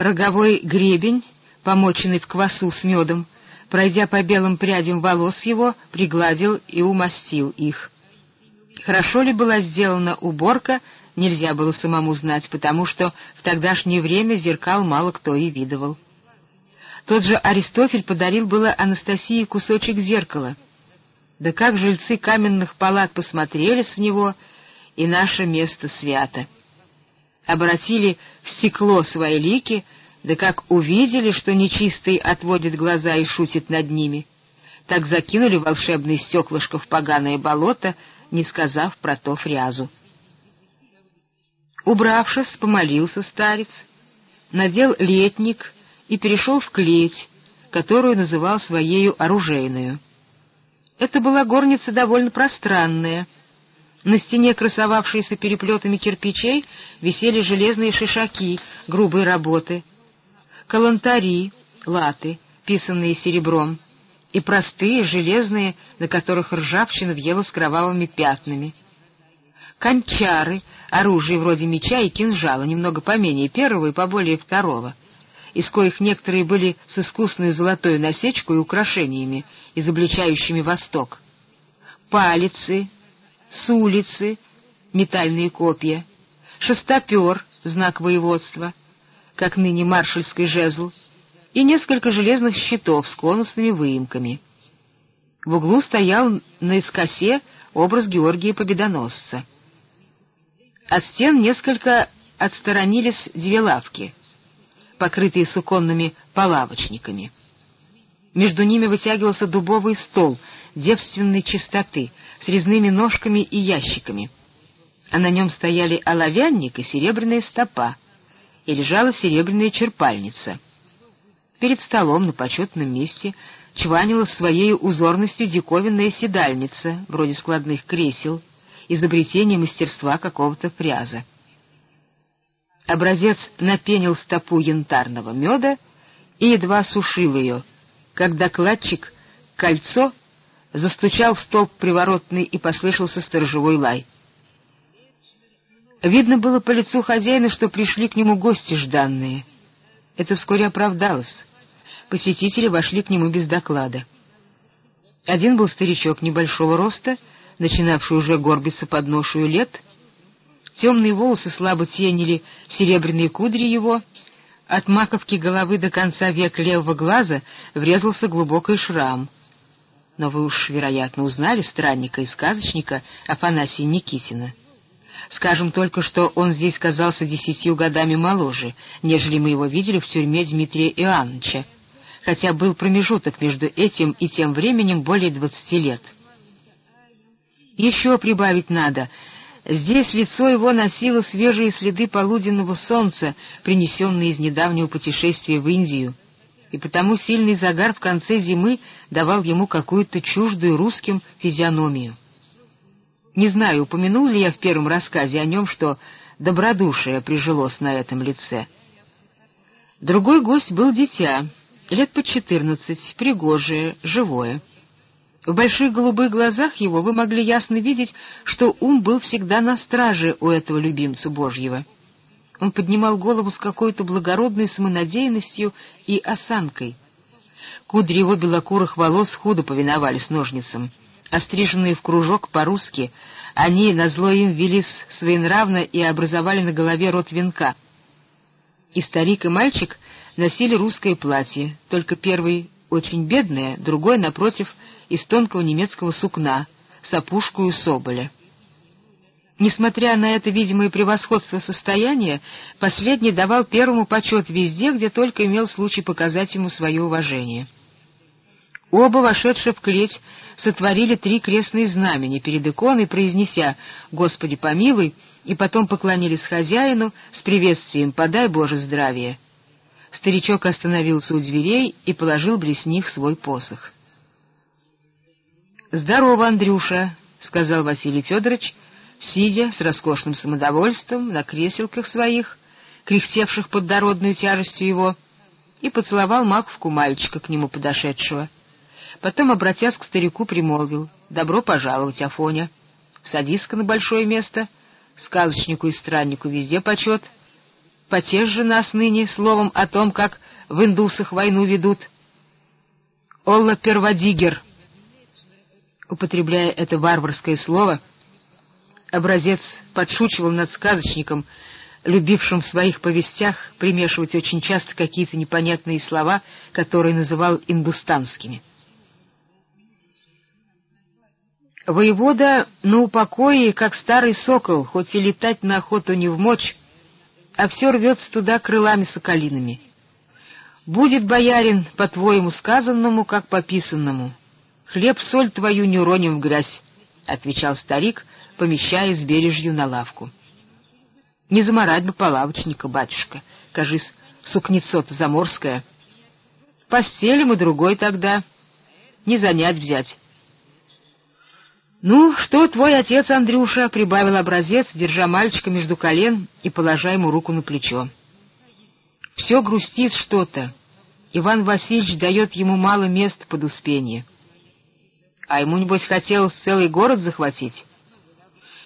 Роговой гребень, помоченный в квасу с медом, пройдя по белым прядям волос его, пригладил и умастил их. Хорошо ли была сделана уборка, нельзя было самому знать, потому что в тогдашнее время зеркал мало кто и видывал. Тот же Аристофель подарил было Анастасии кусочек зеркала. Да как жильцы каменных палат посмотрелись в него, и наше место свято. Обратили в стекло свои лики, да как увидели, что нечистый отводит глаза и шутит над ними, так закинули волшебные стеклышко в поганое болото, не сказав про то фрязу. Убравшись, помолился старец, надел летник и перешел в клеть, которую называл своею оружейную. Это была горница довольно пространная. На стене, красовавшейся переплетами кирпичей, висели железные шишаки грубой работы, калантари, латы, писанные серебром, и простые, железные, на которых ржавчина въела с кровавыми пятнами. Кончары, оружие вроде меча и кинжала, немного поменее первого и поболее второго, из коих некоторые были с искусной золотой насечкой и украшениями, изобличающими Восток. Палицы, сулицы, метальные копья, шестопер, знак воеводства, как ныне маршальский жезл, и несколько железных щитов с конусными выемками. В углу стоял на искосе образ Георгия Победоносца. От стен несколько отсторонились две лавки, покрытые суконными полавочниками. Между ними вытягивался дубовый стол девственной чистоты с резными ножками и ящиками, а на нем стояли оловянник и серебряная стопа, и лежала серебряная черпальница — Перед столом на почетном месте чванила своей узорностью диковинная седальница, вроде складных кресел, изобретение мастерства какого-то фряза. Образец напенил стопу янтарного меда и едва сушил ее, когда кладчик кольцо застучал в столб приворотный и послышался сторожевой лай. Видно было по лицу хозяина, что пришли к нему гости жданные. Это вскоре оправдалось посетители вошли к нему без доклада. Один был старичок небольшого роста, начинавший уже горбиться под ношую лет. Темные волосы слабо тенили серебряные кудри его. От маковки головы до конца век левого глаза врезался глубокий шрам. Но вы уж, вероятно, узнали странника и сказочника Афанасия Никитина. Скажем только, что он здесь казался десятью годами моложе, нежели мы его видели в тюрьме Дмитрия Иоанновича, хотя был промежуток между этим и тем временем более двадцати лет. Еще прибавить надо. Здесь лицо его носило свежие следы полуденного солнца, принесенные из недавнего путешествия в Индию, и потому сильный загар в конце зимы давал ему какую-то чуждую русским физиономию. Не знаю, упомянул ли я в первом рассказе о нем, что добродушие прижилось на этом лице. Другой гость был дитя, лет по четырнадцать, пригожее, живое. В больших голубых глазах его вы могли ясно видеть, что ум был всегда на страже у этого любимца Божьего. Он поднимал голову с какой-то благородной самонадеянностью и осанкой. Кудри его белокурых волос худо повиновались ножницам. Остриженные в кружок по-русски, они, назло им, велись своенравно и образовали на голове рот венка. И старик, и мальчик — носили русское платье, только первый очень бедное, другой, напротив, из тонкого немецкого сукна, с опушкою соболя. Несмотря на это видимое превосходство состояния, последний давал первому почет везде, где только имел случай показать ему свое уважение. Оба, вошедшие в клеть, сотворили три крестные знамени перед иконой, произнеся «Господи помилуй», и потом поклонились хозяину с приветствием «Подай Боже здравие». Старичок остановился у дверей и положил близ них свой посох. «Здорово, Андрюша», — сказал Василий Федорович, сидя с роскошным самодовольством на креселках своих, кряхтевших под дородной тяжестью его, и поцеловал маковку мальчика к нему подошедшего. Потом, обратясь к старику, примолвил «Добро пожаловать, Афоня! Садись-ка на большое место, сказочнику и страннику везде почет». потешь же нас ныне словом о том, как в индусах войну ведут. Олла Перводигер, употребляя это варварское слово, образец подшучивал над сказочником, любившим в своих повестях примешивать очень часто какие-то непонятные слова, которые называл индустанскими. Воевода на упокое, как старый сокол, хоть и летать на охоту не в мочь, а все рвется туда крылами соколиными. Будет, боярин, по-твоему сказанному, как пописанному. Хлеб-соль твою не уроним в грязь, — отвечал старик, помещая с бережью на лавку. Не заморать бы полавочника, батюшка, кажись, сукнецо-то заморская. Постелим и другой тогда, не занять взять. «Ну, что твой отец, Андрюша?» — прибавил образец, держа мальчика между колен и положа ему руку на плечо. «Все грустит что-то. Иван Васильевич дает ему мало мест под успение. А ему, небось, хотелось целый город захватить.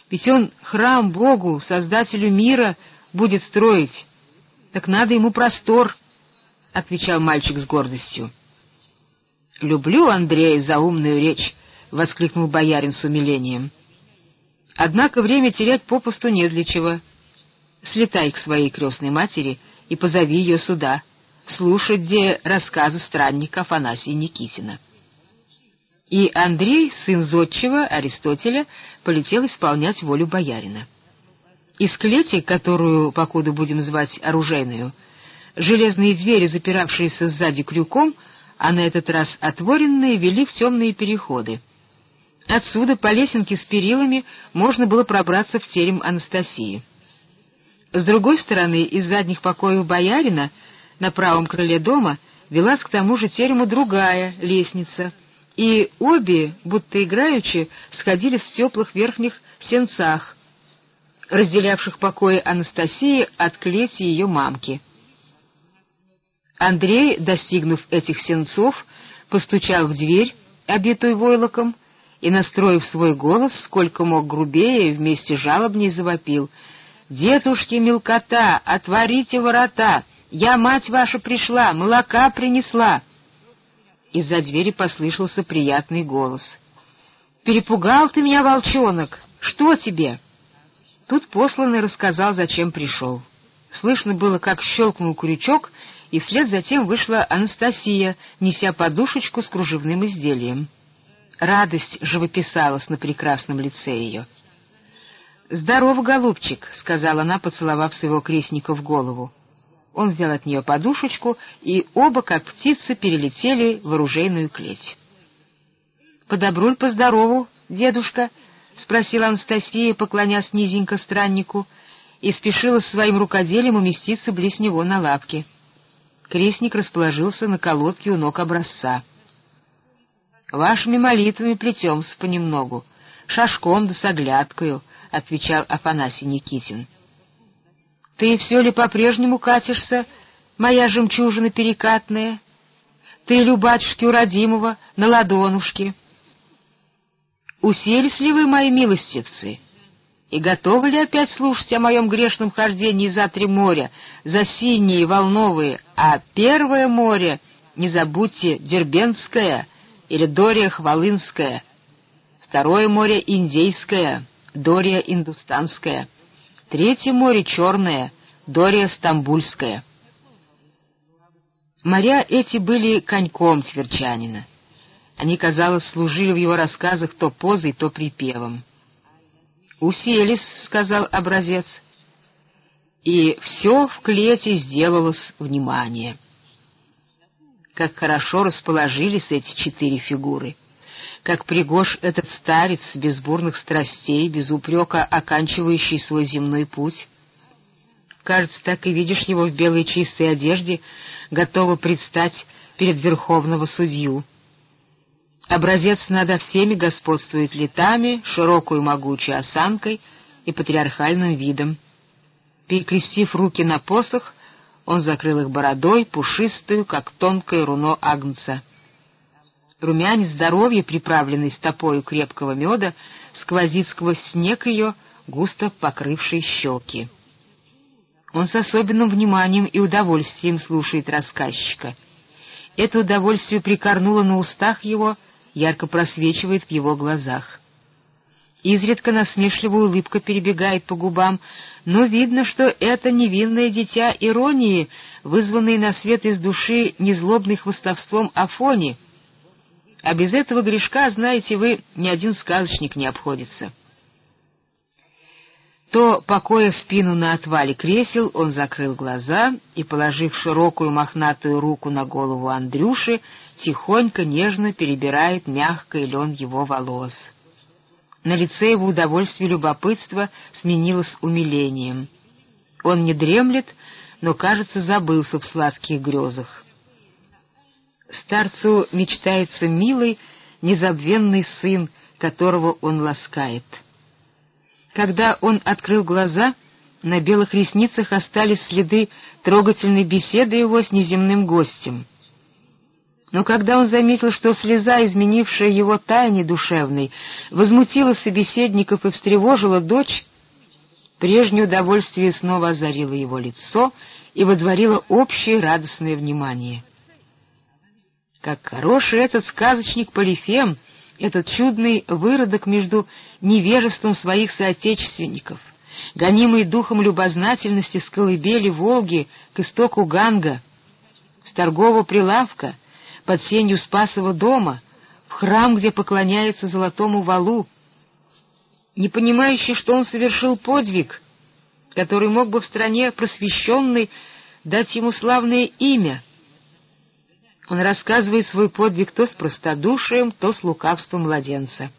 Ведь он храм Богу, Создателю мира, будет строить. Так надо ему простор», — отвечал мальчик с гордостью. «Люблю Андрея за умную речь» воскликнул боярин с умилением. Однако время терять попусту не для чего. Слетай к своей крестной матери и позови ее сюда, слушать где рассказы странника Афанасия Никитина. И Андрей, сын зодчего Аристотеля, полетел исполнять волю боярина. Из клети, которую, покуда будем звать оружейную, железные двери, запиравшиеся сзади крюком, а на этот раз отворенные, вели в темные переходы — Отсюда по лесенке с перилами можно было пробраться в терем Анастасии. С другой стороны, из задних покоев боярина на правом крыле дома велась к тому же терему другая лестница, и обе, будто играючи, сходились в теплых верхних сенцах, разделявших покои Анастасии от клети ее мамки. Андрей, достигнув этих сенцов, постучал в дверь, обитую войлоком, и, настроив свой голос, сколько мог грубее, вместе жалобней завопил. «Дедушки мелкота, отворите ворота! Я, мать ваша, пришла, молока принесла!» Из-за двери послышался приятный голос. «Перепугал ты меня, волчонок! Что тебе?» Тут посланный рассказал, зачем пришел. Слышно было, как щелкнул крючок, и вслед затем вышла Анастасия, неся подушечку с кружевным изделием. Радость живописалась на прекрасном лице ее. «Здорово, голубчик», — сказала она, поцеловав своего крестника в голову. Он взял от нее подушечку, и оба, как птицы, перелетели в оружейную клеть. «Подобруль поздорову, дедушка?» — спросила Анастасия, поклонясь низенько страннику, и спешила своим рукоделием уместиться близ него на лапке. Крестник расположился на колодке у ног образца. Вашими молитвами плетемся понемногу, шашком да с оглядкою, — отвечал Афанасий Никитин. — Ты все ли по-прежнему катишься, моя жемчужина перекатная? Ты ли у родимого на ладонушке? Уселись ли вы, мои милостивцы, и готовы ли опять слушать о моем грешном хождении за три моря, за синие волновые, а первое море, не забудьте, Дербенское — или Дория Хвалынская, второе море Индейское, Дория Индустанская, третье море Черное, Дория Стамбульская. Моря эти были коньком Тверчанина. Они, казалось, служили в его рассказах то позой, то припевом. «Уселись», — сказал образец, — и все в клете сделалось внимание как хорошо расположились эти четыре фигуры, как пригож этот старец без бурных страстей, без упрека оканчивающий свой земной путь. Кажется, так и видишь его в белой чистой одежде, готово предстать перед верховного судью. Образец над всеми господствует летами, широкую могучей осанкой и патриархальным видом. Перекрестив руки на посох, он закрыл их бородой, пушистую, как тонкое руно агнца. Румянец здоровья, приправленный стопою крепкого меда, сквозит сквозь снег ее, густо покрывший щеки. Он с особенным вниманием и удовольствием слушает рассказчика. Это удовольствие прикорнуло на устах его, ярко просвечивает в его глазах. Изредка насмешливая улыбка перебегает по губам, но видно, что это невинное дитя иронии, вызванное на свет из души незлобным хвостовством Афони. А без этого грешка, знаете вы, ни один сказочник не обходится. То, покоя спину на отвале кресел, он закрыл глаза и, положив широкую мохнатую руку на голову Андрюши, тихонько, нежно перебирает мягкий лен его волос. На лице его удовольствие и любопытство сменилось умилением. Он не дремлет, но, кажется, забылся в сладких грезах. Старцу мечтается милый, незабвенный сын, которого он ласкает. Когда он открыл глаза, на белых ресницах остались следы трогательной беседы его с неземным гостем — но когда он заметил, что слеза, изменившая его тайне душевной, возмутила собеседников и встревожила дочь, прежнее удовольствие снова озарило его лицо и водворило общее радостное внимание. Как хороший этот сказочник Полифем, этот чудный выродок между невежеством своих соотечественников, гонимый духом любознательности с колыбели Волги к истоку Ганга, с торгового прилавка — под сенью Спасова дома, в храм, где поклоняются золотому валу, не понимающий, что он совершил подвиг, который мог бы в стране просвещенной дать ему славное имя. Он рассказывает свой подвиг то с простодушием, то с лукавством младенца.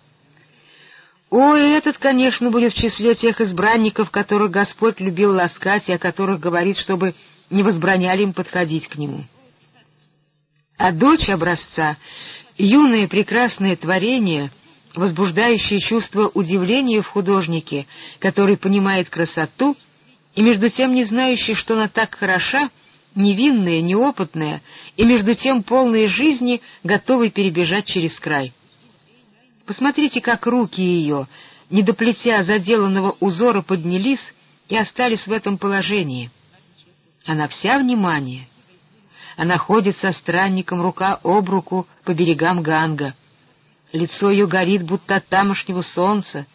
О, этот, конечно, будет в числе тех избранников, которых Господь любил ласкать и о которых говорит, чтобы не возбраняли им подходить к нему. А дочь образца — юное прекрасное творение, возбуждающее чувство удивления в художнике, который понимает красоту и между тем не знающий, что она так хороша, невинная, неопытная и между тем полная жизни, готовой перебежать через край. Посмотрите, как руки ее, не доплетя заделанного узора, поднялись и остались в этом положении. Она вся внимание — она ходит со странником рука об руку по берегам Ганга. Лицо ее горит, будто от тамошнего солнца.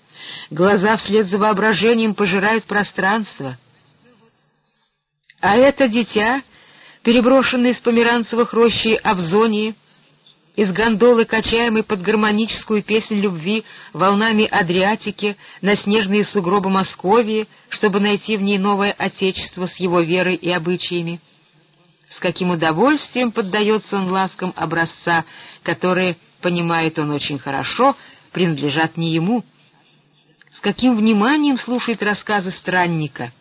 Глаза вслед за воображением пожирают пространство. А это дитя, переброшенное из померанцевых рощей Абзонии, из гондолы, качаемой под гармоническую песнь любви волнами Адриатики на снежные сугробы Московии, чтобы найти в ней новое отечество с его верой и обычаями с каким удовольствием поддается он ласкам образца, которые, понимает он очень хорошо, принадлежат не ему, с каким вниманием слушает рассказы странника.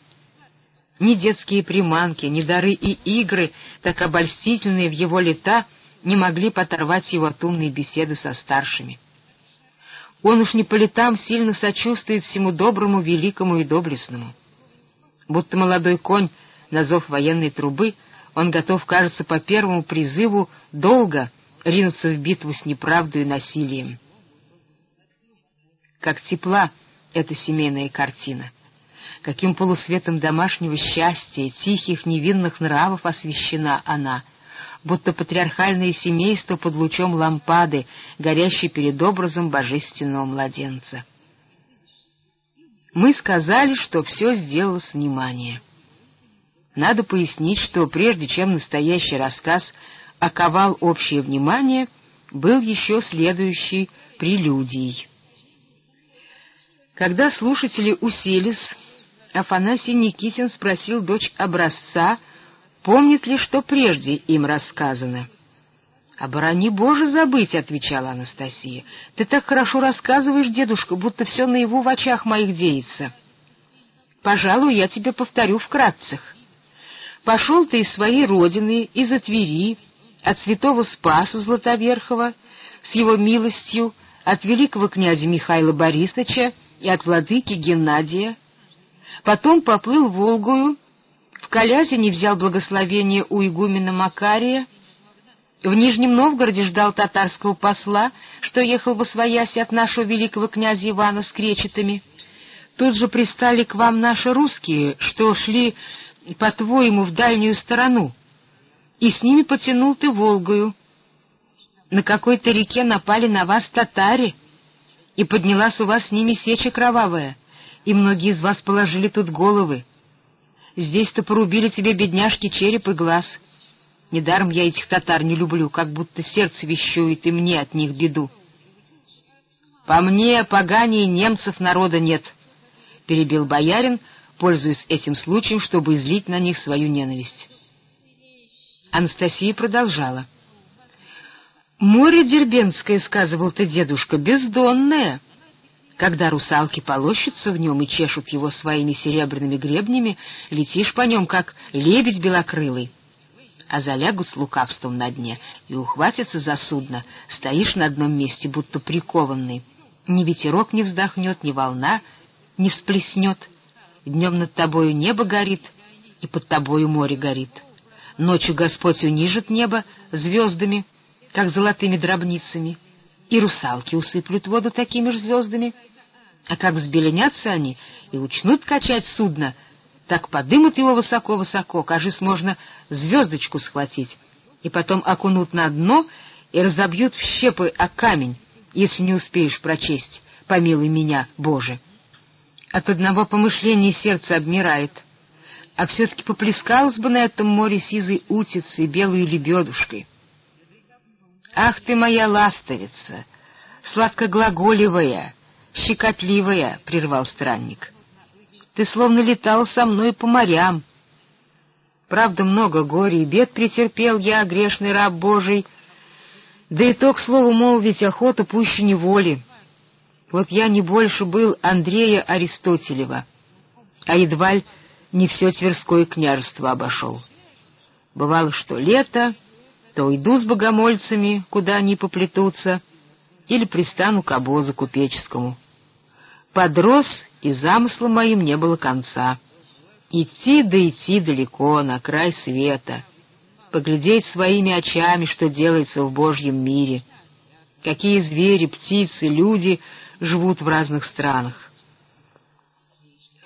Ни детские приманки, ни дары и игры, так обольстительные в его лета, не могли поторвать его от умной беседы со старшими. Он уж не по летам сильно сочувствует всему доброму, великому и доблестному. Будто молодой конь на зов военной трубы — он готов, кажется, по первому призыву долго ринуться в битву с неправдой и насилием. Как тепла эта семейная картина, каким полусветом домашнего счастья, тихих невинных нравов освещена она, будто патриархальное семейство под лучом лампады, горящей перед образом божественного младенца. Мы сказали, что все сделалось внимание. Надо пояснить, что прежде чем настоящий рассказ оковал общее внимание, был еще следующий прелюдией. Когда слушатели уселись, Афанасий Никитин спросил дочь образца, помнит ли, что прежде им рассказано. «Оборони Боже забыть», — отвечала Анастасия. «Ты так хорошо рассказываешь, дедушка, будто все наяву в очах моих деется. Пожалуй, я тебе повторю вкратцах. Пошел ты из своей родины, из-за Твери, от святого Спаса Златоверхова, с его милостью, от великого князя Михаила Борисовича и от владыки Геннадия. Потом поплыл Волгою, в Калязине взял благословение у игумена Макария, в Нижнем Новгороде ждал татарского посла, что ехал во свояси от нашего великого князя Ивана с кречетами. Тут же пристали к вам наши русские, что шли по-твоему, в дальнюю сторону, и с ними потянул ты Волгою. На какой-то реке напали на вас татари, и поднялась у вас с ними сеча кровавая, и многие из вас положили тут головы. Здесь-то порубили тебе, бедняжки, череп и глаз. Недаром я этих татар не люблю, как будто сердце вещует, и мне от них беду. По мне, поганее немцев народа нет, — перебил боярин, пользуясь этим случаем, чтобы излить на них свою ненависть. Анастасия продолжала. «Море Дербенское, — сказывал ты, дедушка, — бездонное. Когда русалки полощутся в нем и чешут его своими серебряными гребнями, летишь по нем, как лебедь белокрылый. А залягут с лукавством на дне и ухватятся за судно, стоишь на одном месте, будто прикованный. Ни ветерок не вздохнет, ни волна не всплеснет. Днем над тобою небо горит, и под тобою море горит. Ночью Господь унижит небо звездами, как золотыми дробницами, и русалки усыплют воду такими же звездами. А как взбеленятся они и учнут качать судно, так подымут его высоко-высоко, кажись, можно звездочку схватить, и потом окунут на дно и разобьют в щепы о камень, если не успеешь прочесть «Помилуй меня, Боже». От одного помышления сердце обмирает — а все-таки поплескалась бы на этом море сизой утицей, белой лебедушкой. «Ах ты моя ластовица, сладкоглаголивая, щекотливая!» — прервал странник. «Ты словно летал со мной по морям. Правда, много горя и бед претерпел я, грешный раб Божий, да и то, к слову молвить, охота пуще неволи. Вот я не больше был Андрея Аристотелева, а едва ли не все Тверское княжество обошел. Бывало, что лето, то уйду с богомольцами, куда они поплетутся, или пристану к обозу купеческому. Подрос, и замыслом моим не было конца. Идти да идти далеко, на край света, поглядеть своими очами, что делается в Божьем мире, какие звери, птицы, люди живут в разных странах.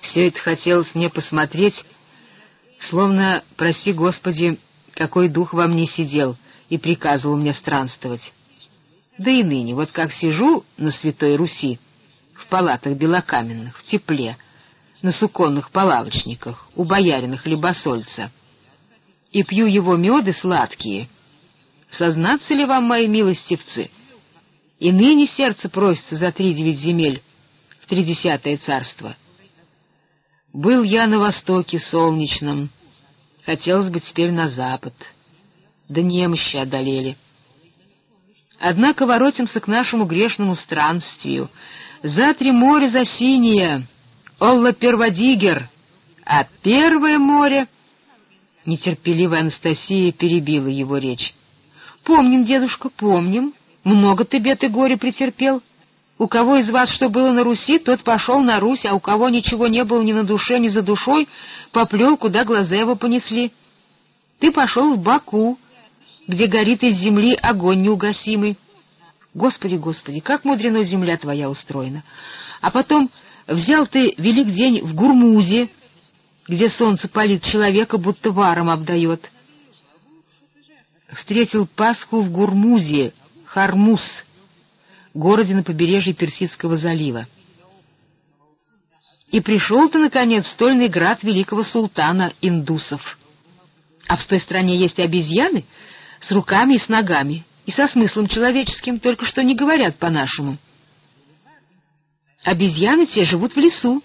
Все это хотелось мне посмотреть, словно, прости Господи, какой дух во мне сидел и приказывал мне странствовать. Да и ныне, вот как сижу на Святой Руси, в палатах белокаменных, в тепле, на суконных полавочниках, у боярина хлебосольца, и пью его меды сладкие, сознаться ли вам, мои милостивцы, и ныне сердце просится за три девять земель в тридесятое царство — был я на востоке солнечном, хотелось бы теперь на запад. Да немощи одолели. Однако воротимся к нашему грешному странствию. За три моря за синее, Олла Перводигер, а первое море... Нетерпеливая Анастасия перебила его речь. — Помним, дедушка, помним. Много ты бед и горе претерпел. — у кого из вас что было на Руси, тот пошел на Русь, а у кого ничего не было ни на душе, ни за душой, поплел, куда глаза его понесли. Ты пошел в Баку, где горит из земли огонь неугасимый. Господи, Господи, как мудрено земля твоя устроена! А потом взял ты велик день в Гурмузе, где солнце палит человека, будто варом обдает. Встретил Пасху в Гурмузе, Хармуз — городе на побережье Персидского залива. И пришел ты, наконец, в стольный град великого султана индусов. А в той стране есть обезьяны с руками и с ногами, и со смыслом человеческим, только что не говорят по-нашему. Обезьяны те живут в лесу,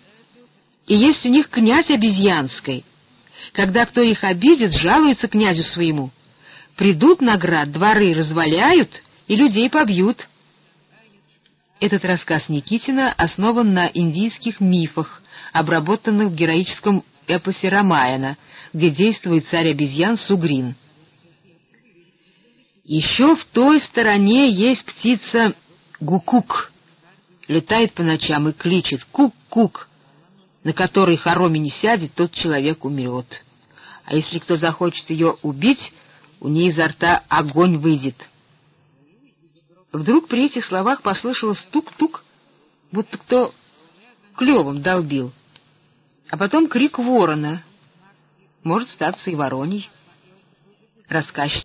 и есть у них князь обезьянской. Когда кто их обидит, жалуется князю своему. Придут на град, дворы разваляют и людей побьют. Этот рассказ Никитина основан на индийских мифах, обработанных в героическом эпосе Рамаяна, где действует царь обезьян Сугрин. Еще в той стороне есть птица Гукук, летает по ночам и кличет «Кук-кук», на которой хороми не сядет, тот человек умрет. А если кто захочет ее убить, у ней изо рта огонь выйдет. Вдруг при этих словах послышалось тук-тук, будто кто клевом долбил. А потом крик ворона. может статься и Вороней. Рассказчик